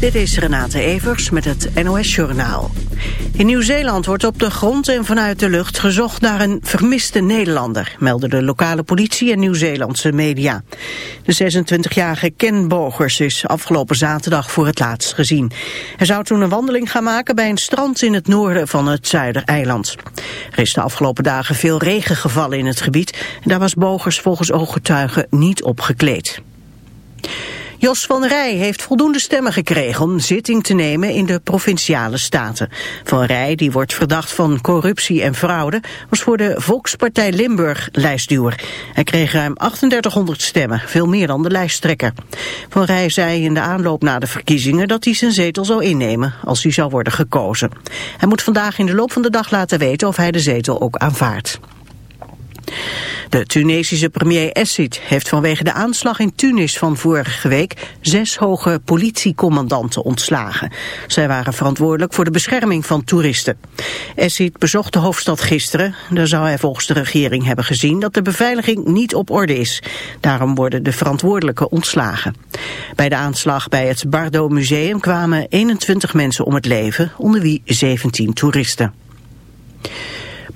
Dit is Renate Evers met het NOS Journaal. In Nieuw-Zeeland wordt op de grond en vanuit de lucht gezocht naar een vermiste Nederlander, melden de lokale politie en Nieuw-Zeelandse media. De 26-jarige Ken Bogers is afgelopen zaterdag voor het laatst gezien. Hij zou toen een wandeling gaan maken bij een strand in het noorden van het Zuidereiland. Er is de afgelopen dagen veel regen gevallen in het gebied en daar was Bogers volgens ooggetuigen niet op gekleed. Jos van Rij heeft voldoende stemmen gekregen om zitting te nemen in de provinciale staten. Van Rij, die wordt verdacht van corruptie en fraude, was voor de Volkspartij Limburg lijstduwer. Hij kreeg ruim 3800 stemmen, veel meer dan de lijsttrekker. Van Rij zei in de aanloop na de verkiezingen dat hij zijn zetel zou innemen als hij zou worden gekozen. Hij moet vandaag in de loop van de dag laten weten of hij de zetel ook aanvaardt. De Tunesische premier Essid heeft vanwege de aanslag in Tunis van vorige week zes hoge politiecommandanten ontslagen. Zij waren verantwoordelijk voor de bescherming van toeristen. Essid bezocht de hoofdstad gisteren. Daar zou hij volgens de regering hebben gezien dat de beveiliging niet op orde is. Daarom worden de verantwoordelijken ontslagen. Bij de aanslag bij het Bardo Museum kwamen 21 mensen om het leven, onder wie 17 toeristen.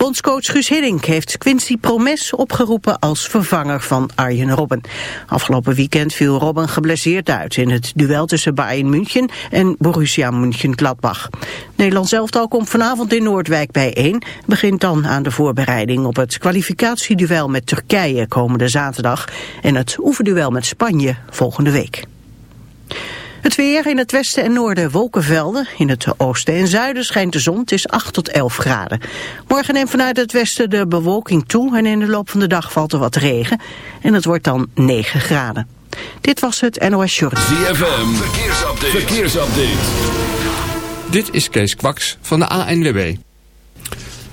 Bondscoach Guus Hiddink heeft Quincy Promes opgeroepen als vervanger van Arjen Robben. Afgelopen weekend viel Robben geblesseerd uit in het duel tussen Bayern München en Borussia München-Gladbach. Nederland zelftal komt vanavond in Noordwijk bijeen, begint dan aan de voorbereiding op het kwalificatieduel met Turkije komende zaterdag en het oefenduel met Spanje volgende week. Het weer in het westen en noorden wolkenvelden. In het oosten en zuiden schijnt de zon. Het is 8 tot 11 graden. Morgen neemt vanuit het westen de bewolking toe. En in de loop van de dag valt er wat regen. En het wordt dan 9 graden. Dit was het NOS Short. ZFM. Verkeersupdate. Verkeersupdate. Dit is Kees Kwaks van de ANWB.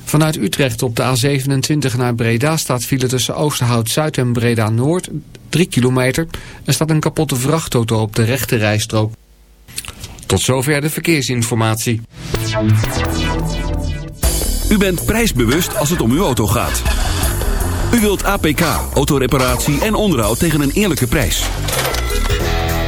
Vanuit Utrecht op de A27 naar Breda staat file tussen Oosterhout-Zuid en Breda-Noord 3 kilometer. Er staat een kapotte vrachtauto op de rechte rijstrook. Tot zover de verkeersinformatie. U bent prijsbewust als het om uw auto gaat. U wilt APK, autoreparatie en onderhoud tegen een eerlijke prijs.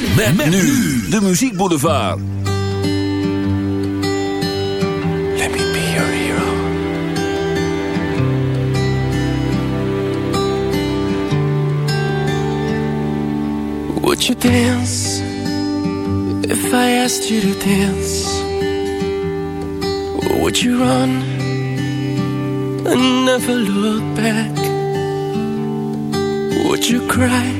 Met, met nu de. Let me be your hero. Would you dance if I asked you to dance? Or would you run and never look back? Would you cry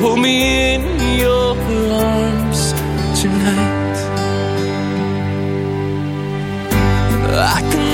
Hold me in your arms tonight. I can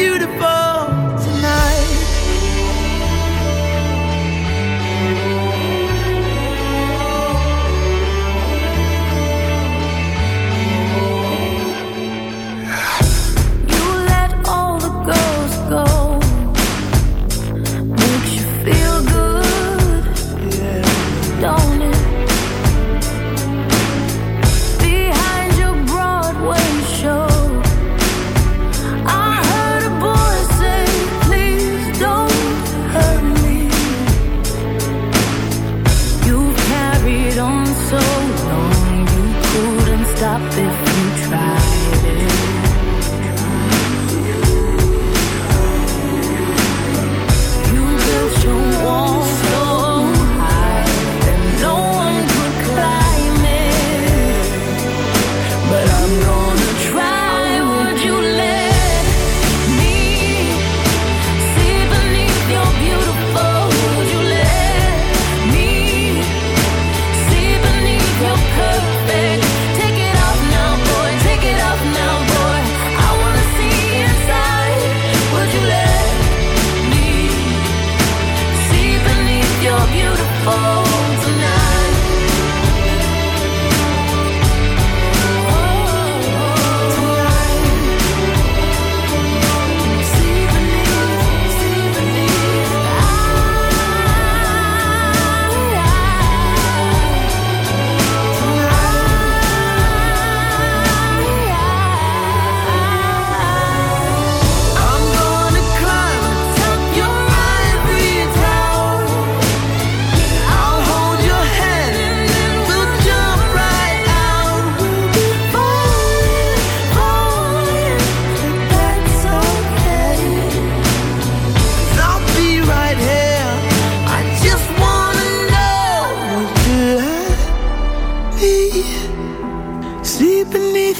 beautiful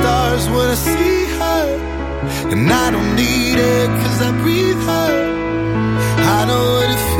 stars when I see her. And I don't need her cause I breathe her. I know what it feels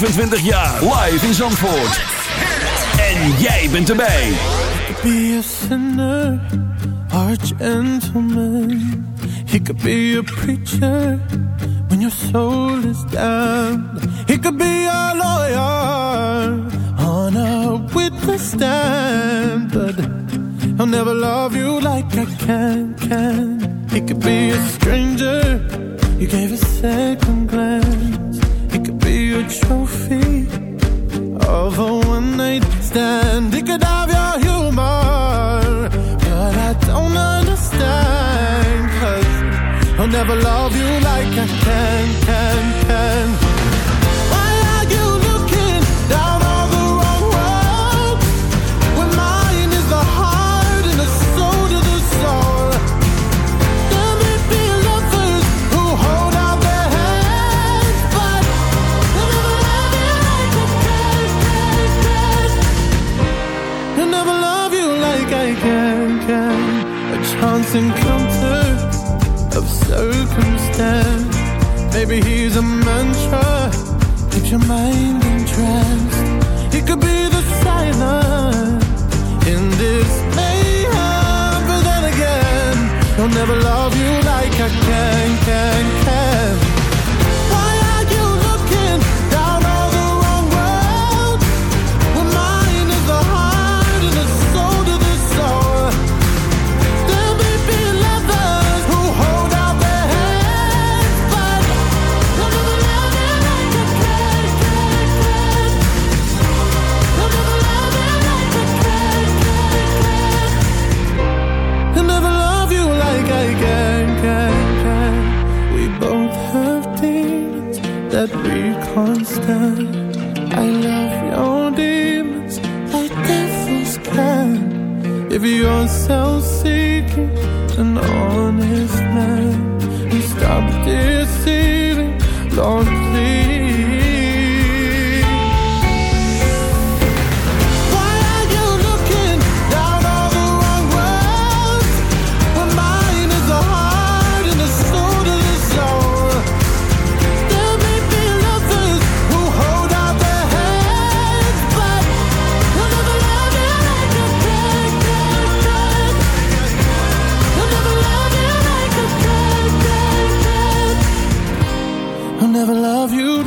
25 jaar live in Zandvoort. En jij bent erbij. Be a sinner, or a gentleman. He could be a preacher when your soul is down. He could be a lawyer on a witness stand. But I'll never love you like I can, can. He could be a stranger. You gave a second Love.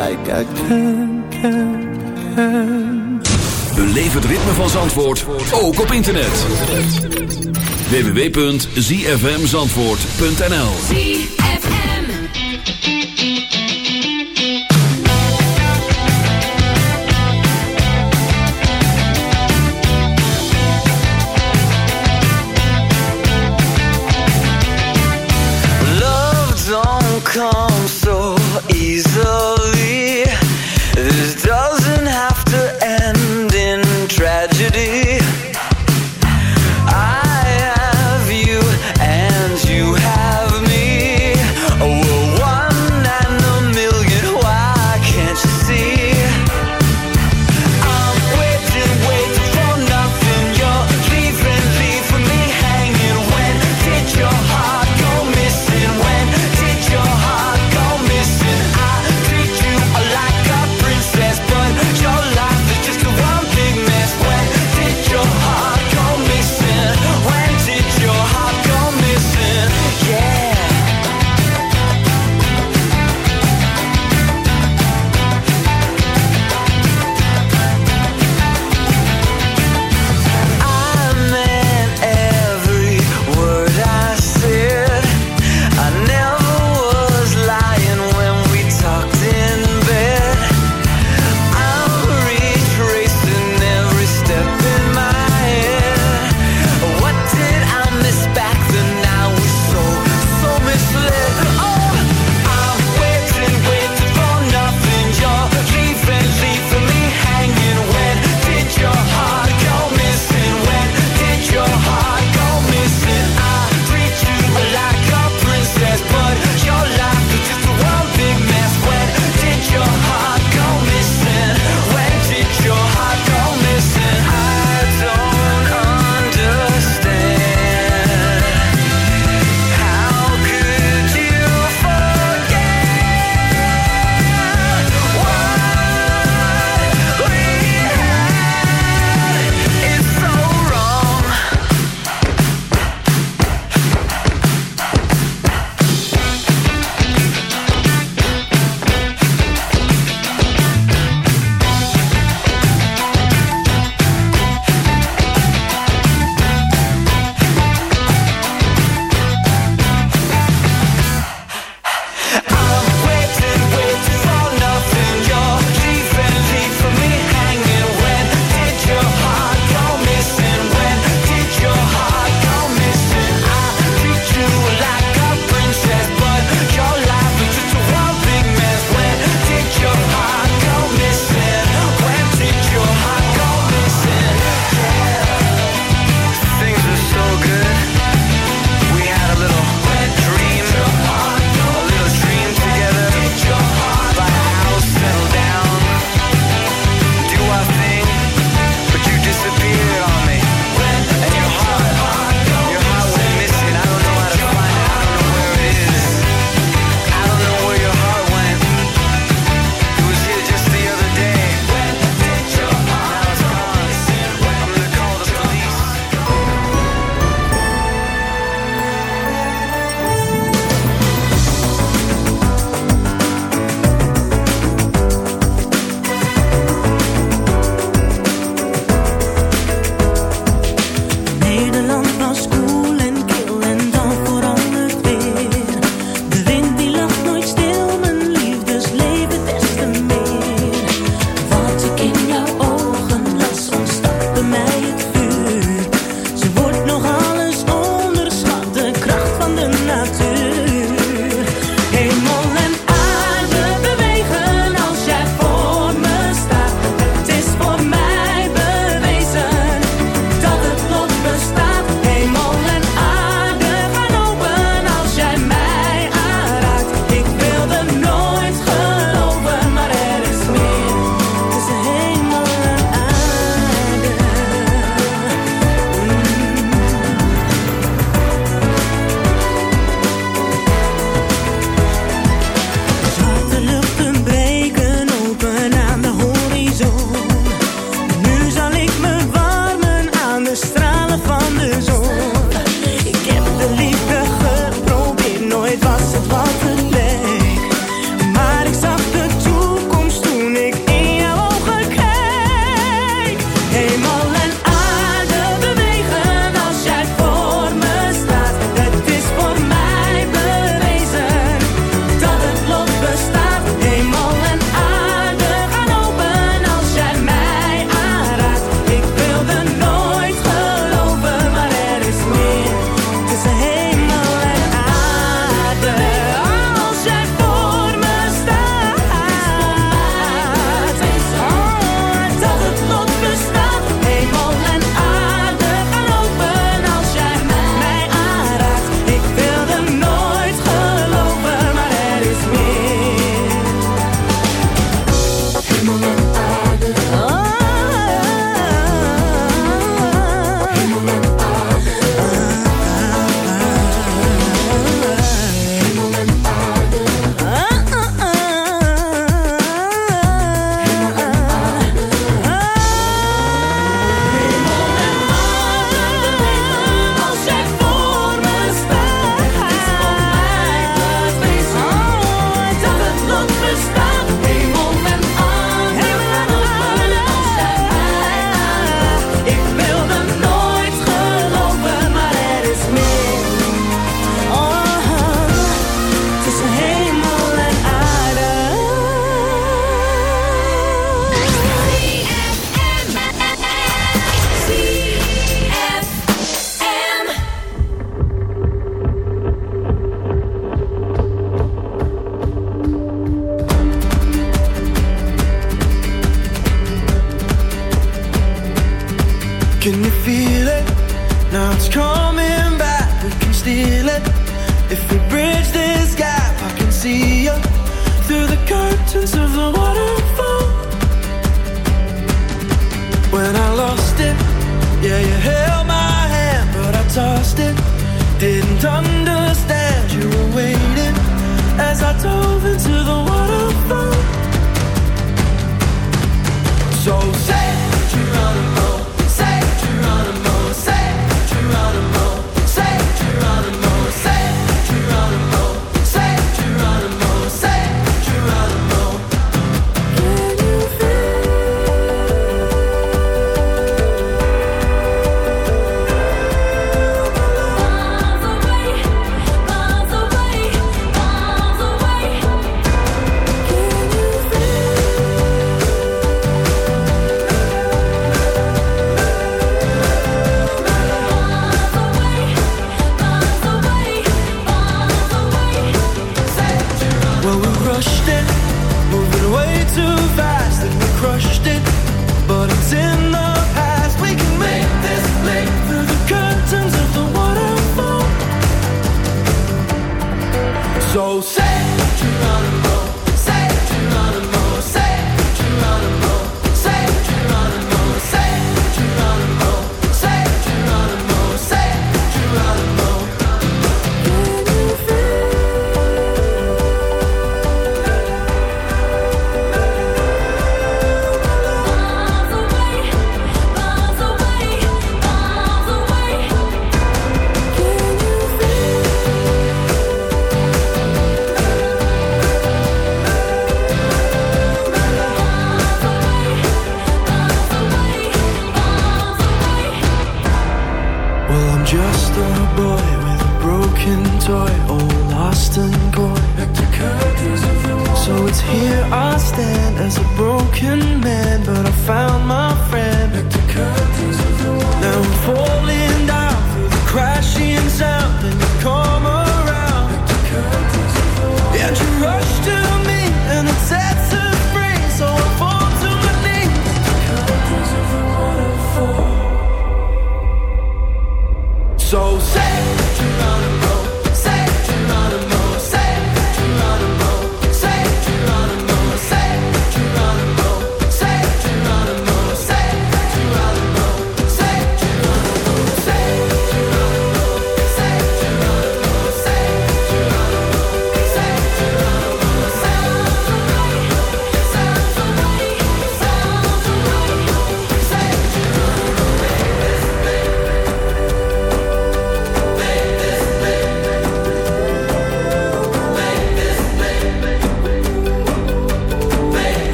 like I can, can. Beleef het ritme van Zandvoort, ook op internet. www.zfmzandvoort.nl ZFM Love don't come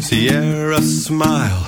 Sierra smile.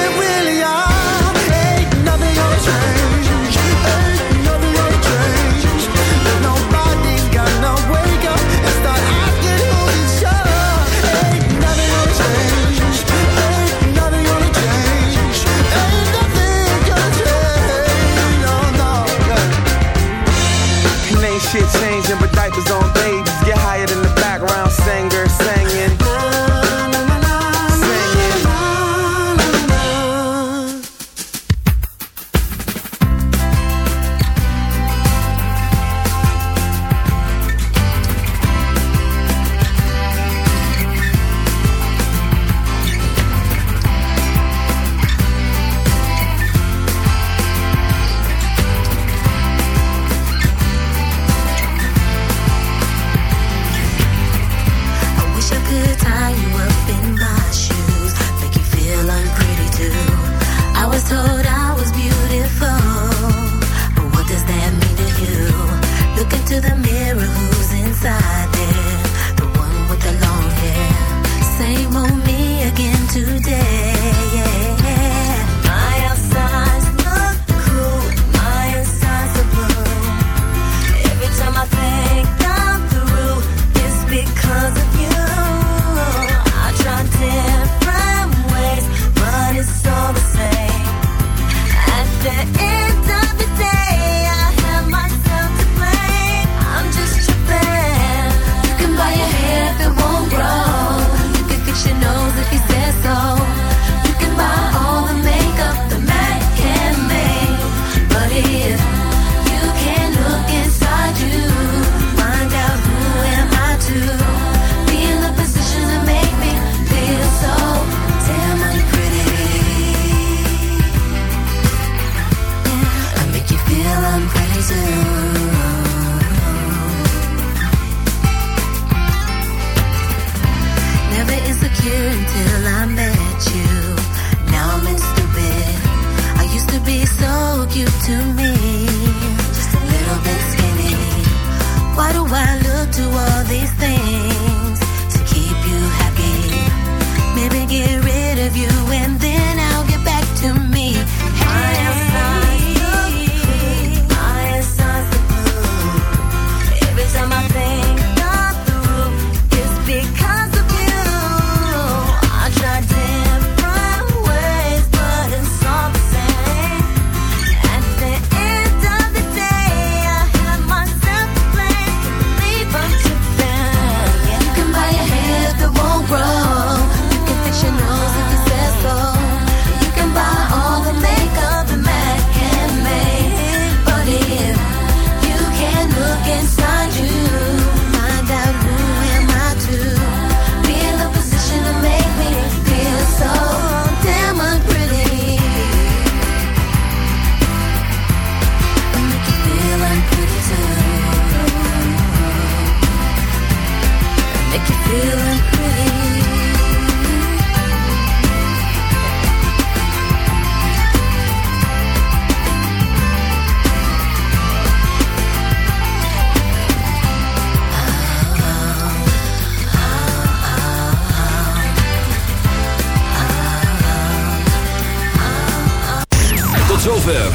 shit changing, but diapers on Never until I met you. Now I'm stupid. I used to be so cute to me. Just a little bit skinny. Why do I look to all these things to keep you happy? Maybe get rid of you and